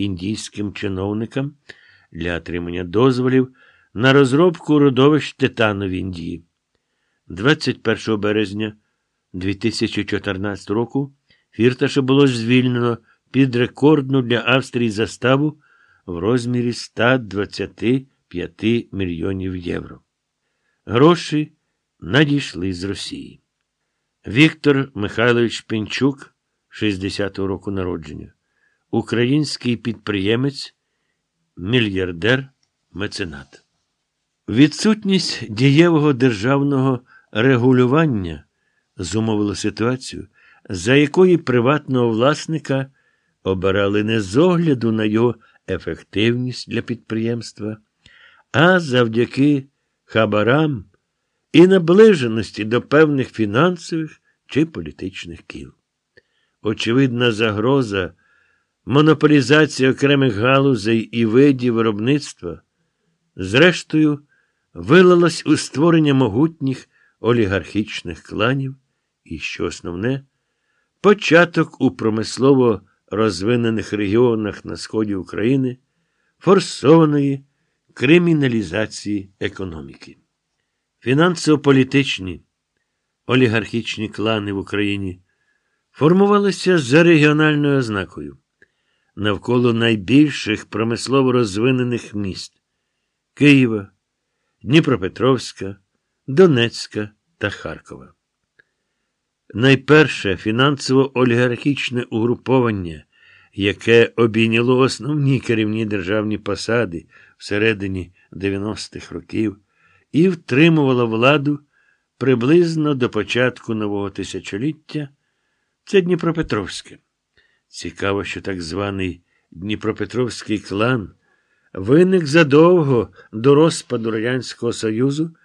індійським чиновникам для отримання дозволів на розробку родовищ титану в Індії. 21 березня 2014 року Фірташа було звільнено під рекордну для Австрії заставу в розмірі 125 мільйонів євро. Гроші надійшли з Росії. Віктор Михайлович Пінчук, 60-го року народження, український підприємець, мільярдер, меценат. Відсутність дієвого державного регулювання зумовила ситуацію, за якої приватного власника обирали не з огляду на його ефективність для підприємства, а завдяки хабарам і наближеності до певних фінансових чи політичних кіл. Очевидна загроза монополізації окремих галузей і видів виробництва, зрештою, вилилась у створення могутніх олігархічних кланів і, що основне, початок у промислово розвинених регіонах на сході України форсованої криміналізації економіки. Фінансово-політичні олігархічні клани в Україні формувалися за регіональною ознакою навколо найбільших промислово розвинених міст Києва, Дніпропетровська, Донецька та Харкова. Найперше фінансово-олігархічне угруповання, яке обійняло основні керівні державні посади всередині 90-х років і втримувало владу приблизно до початку нового тисячоліття, це Дніпропетровське. Цікаво, що так званий Дніпропетровський клан виник задовго до розпаду Радянського Союзу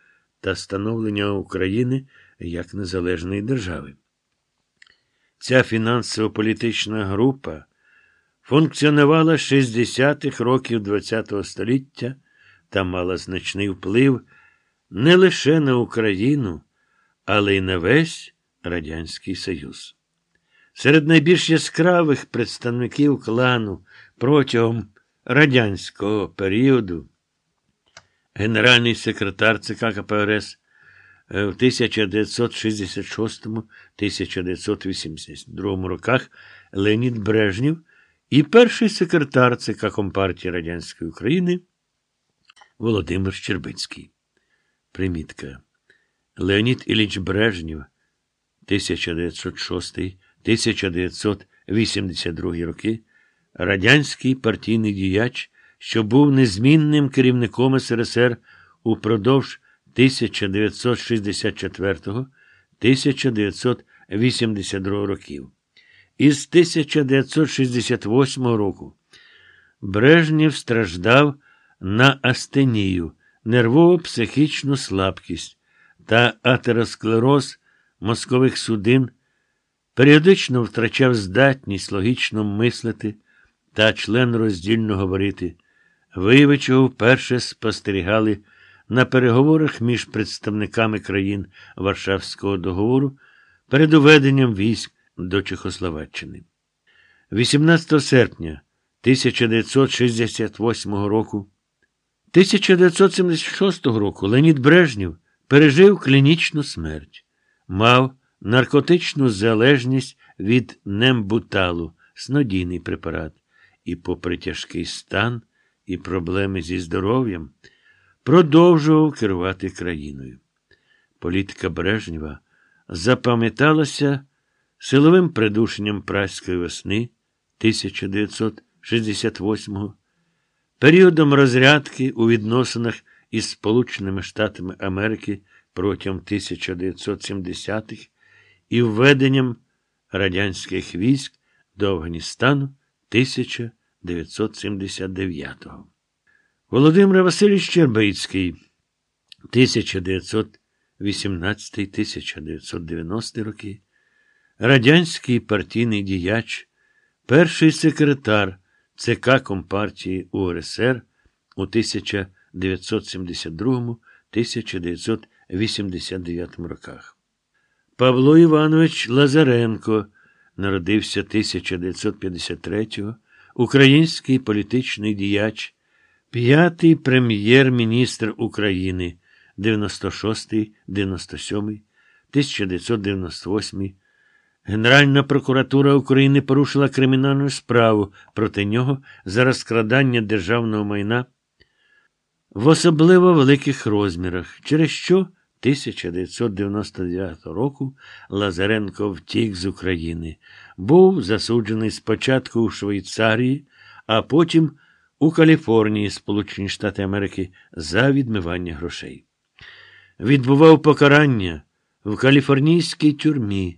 та становлення України як незалежної держави. Ця фінансово-політична група функціонувала з 60-х років ХХ століття та мала значний вплив не лише на Україну, але й на весь Радянський Союз. Серед найбільш яскравих представників клану протягом радянського періоду генеральний секретар ЦК КПРС е, в 1966-1982 роках Леонід Брежнів і перший секретар ЦК Компартії Радянської України Володимир Щербицький. Примітка Леонід Іліч Брежнів 1906 1982 роки радянський партійний діяч, що був незмінним керівником СРСР упродовж 1964 1982 років. Із 1968 року Брежнєв страждав на астенію, нервово-психічну слабкість та атеросклероз мозкових судин періодично втрачав здатність логічно мислити та член роздільно говорити, вияви чого вперше спостерігали на переговорах між представниками країн Варшавського договору перед уведенням військ до Чехословаччини. 18 серпня 1968 року 1976 року Леонід Брежнєв пережив клінічну смерть, мав наркотичну залежність від нембуталу, снодійний препарат, і, попри тяжкий стан і проблеми зі здоров'ям, продовжував керувати країною. Політика Брежнєва запам'яталася силовим придушенням праської весни 1968-го, періодом розрядки у відносинах із Сполученими Штатами Америки протягом 1970-х і введенням радянських військ до Афганістану 1979-го. Володимир Васильович Щербицький 1918-1990 роки, радянський партійний діяч, перший секретар ЦК Компартії УРСР у 1972-1989 роках. Павло Іванович Лазаренко народився 1953-го, український політичний діяч, п'ятий прем'єр-міністр України 96, 97, 1998. Генеральна прокуратура України порушила кримінальну справу проти нього за розкрадання державного майна в особливо великих розмірах, через що 1999 року Лазаренко втік з України, був засуджений спочатку у Швейцарії, а потім у Каліфорнії, Сполучені Штати Америки, за відмивання грошей. Відбував покарання в каліфорнійській тюрмі.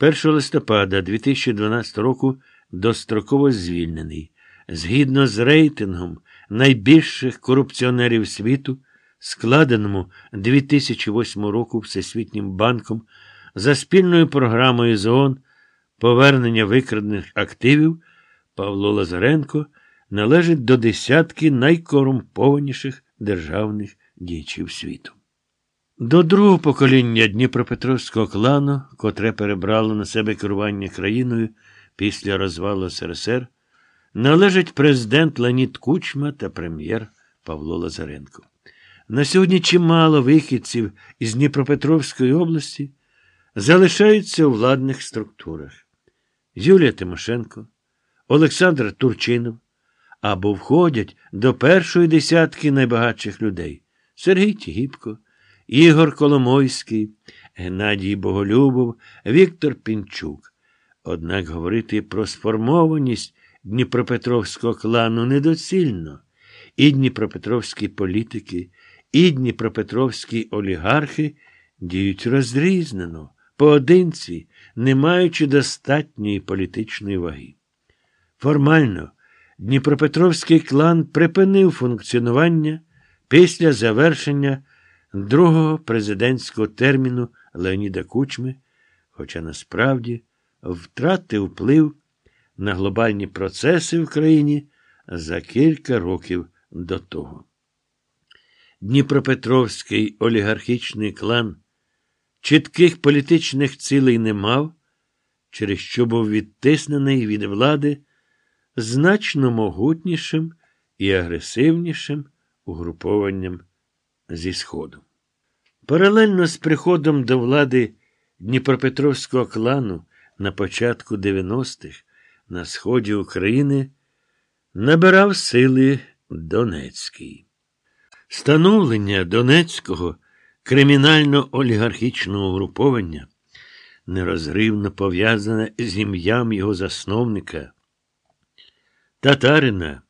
1 листопада 2012 року достроково звільнений. Згідно з рейтингом найбільших корупціонерів світу, складеному 2008 року Всесвітнім банком за спільною програмою з повернення викрадених активів, Павло Лазаренко належить до десятки найкорумпованіших державних діячів світу. До другого покоління Дніпропетровського клану, котре перебрало на себе керування країною після розвалу СРСР, належить президент Леонід Кучма та прем'єр Павло Лазаренко. На сьогодні чимало вихідців із Дніпропетровської області залишаються у владних структурах. Юлія Тимошенко, Олександр Турчинов або входять до першої десятки найбагатших людей Сергій Тігіпко, Ігор Коломойський, Геннадій Боголюбов, Віктор Пінчук. Однак говорити про сформованість Дніпропетровського клану недоцільно. І Дніпропетровські політики, і Дніпропетровські олігархи діють розрізнено, поодинці, не маючи достатньої політичної ваги. Формально Дніпропетровський клан припинив функціонування після завершення другого президентського терміну Леоніда Кучми, хоча насправді втратив вплив на глобальні процеси в країні за кілька років до того. Дніпропетровський олігархічний клан чітких політичних цілей не мав, через що був відтиснений від влади значно могутнішим і агресивнішим угрупованням зі Сходу. Паралельно з приходом до влади Дніпропетровського клану на початку 90-х на сході України набирав сили Донецький. Становлення Донецького кримінально-олігархічного угруповання нерозривно пов'язане з ім'ям його засновника, татарина